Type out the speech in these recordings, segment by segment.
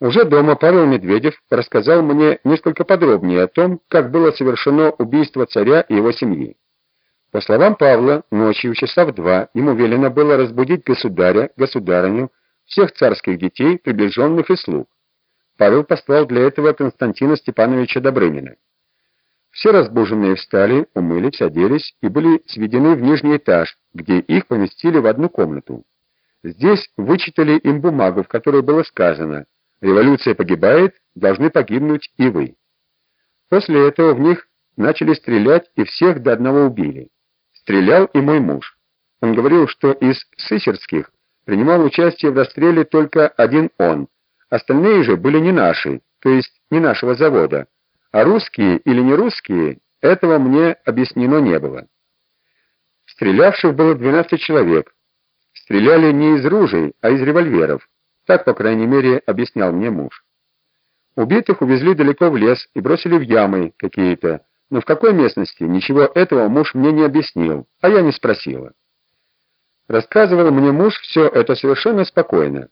Уже дома Павел Медведев рассказал мне несколько подробнее о том, как было совершено убийство царя и его семьи. По словам Павла, ночью часа в два ему велено было разбудить государя, государыню, всех царских детей, приближенных и слуг. Павел послал для этого Константина Степановича Добрынина. Все разбуженные встали, умылись, оделись и были сведены в нижний этаж, где их поместили в одну комнату. Здесь вычитали им бумагу, в которой было сказано: "Революция погибает, должны погибнуть и вы". После этого в них начали стрелять и всех до одного убили. Стрелял и мой муж. Он говорил, что из сысерских принимал участие в расстреле только один он. Остальные же были не наши, то есть не нашего завода. А русские или не русские, этого мне объяснено не было. Стрелявших было 12 человек. Стреляли не из ружей, а из револьверов. Так, по крайней мере, объяснял мне муж. Убитых увезли далеко в лес и бросили в ямы какие-то. Но в какой местности, ничего этого муж мне не объяснил, а я не спросила. Рассказывал мне муж все это совершенно спокойно.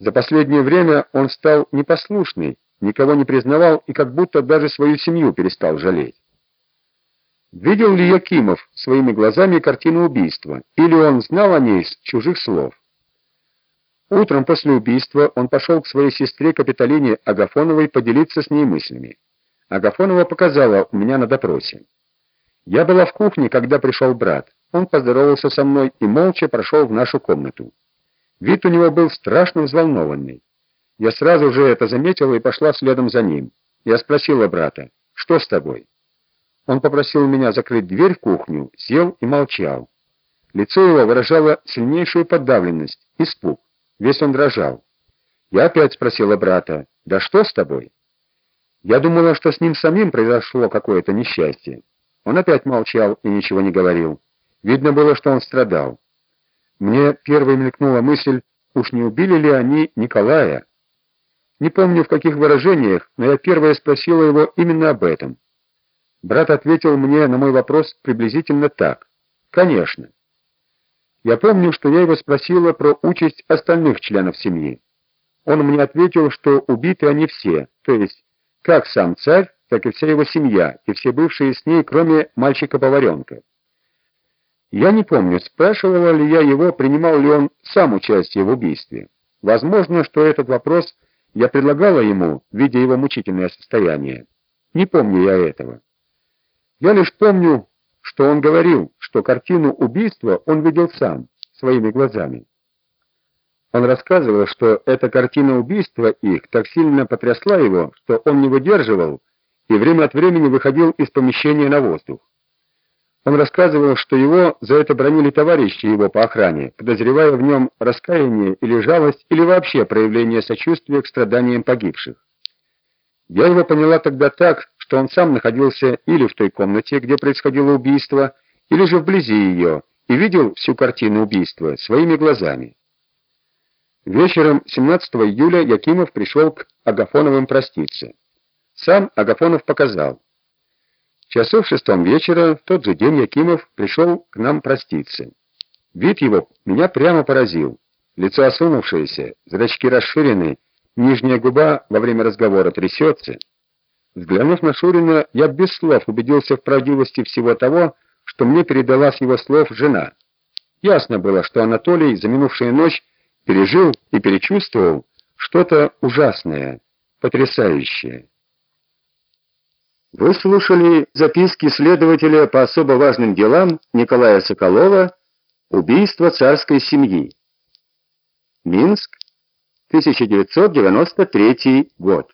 За последнее время он стал непослушный, никого не признавал и как будто даже свою семью перестал жалеть. Видел ли Якимов своими глазами картину убийства, или он знал о ней с чужих слов? Утром после убийства он пошел к своей сестре Капитолине Агафоновой поделиться с ней мыслями. Агафонова показала у меня на допросе. Я была в кухне, когда пришел брат. Он поздоровался со мной и молча прошел в нашу комнату. Вид у него был страшно взволнованный. Я сразу же это заметила и пошла следом за ним. Я спросила брата: "Что с тобой?" Он попросил меня закрыть дверь в кухню, сел и молчал. Лицо его выражало сильнейшую подавленность, испуг. Весь он дрожал. Я опять спросила брата: "Да что с тобой?" Я думала, что с ним самим произошло какое-то несчастье. Он опять молчал и ничего не говорил. Видно было, что он страдал. Мне первой мелькнула мысль: уж не убили ли они Николая? Не помню в каких выражениях, но я первая спросила его именно об этом. Брат ответил мне на мой вопрос приблизительно так: "Конечно". Я помню, что я его спросила про участь остальных членов семьи. Он мне ответил, что убиты они все, то есть как сам царь, так и вся его семья и все бывшие с ней, кроме мальчика-поваренка. Я не помню, спрашивала ли я его, принимал ли он сам участие в убийстве. Возможно, что этот вопрос я предлагала ему, видя его мучительное состояние. Не помню я этого. Я лишь помню, что он говорил, что картину убийства он видел сам, своими глазами. Он рассказывал, что эта картина убийства их так сильно потрясла его, что он не выдерживал и время от времени выходил из помещения на воздух. Он рассказывал, что его за это бронили товарищи его по охране, подозревая в нем раскаяние или жалость, или вообще проявление сочувствия к страданиям погибших. Я его поняла тогда так, что он сам находился или в той комнате, где происходило убийство, или же вблизи ее, и видел всю картину убийства своими глазами. Вечером 17 июля Якимов пришел к Агафоновым проститься. Сам Агафонов показал: Часов в шестом вечера в тот же день Якимов пришел к нам проститься. Вид его меня прямо поразил. Лицо осунувшееся, зрачки расширены, нижняя губа во время разговора трясется. Взглянув на Шурина, я без слов убедился в правдивости всего того, что мне передала с его слов жена. Ясно было, что Анатолий за минувшую ночь пережил и перечувствовал что-то ужасное, потрясающее. Вы слушали записки следователя по особо важным делам Николая Соколова «Убийство царской семьи». Минск, 1993 год.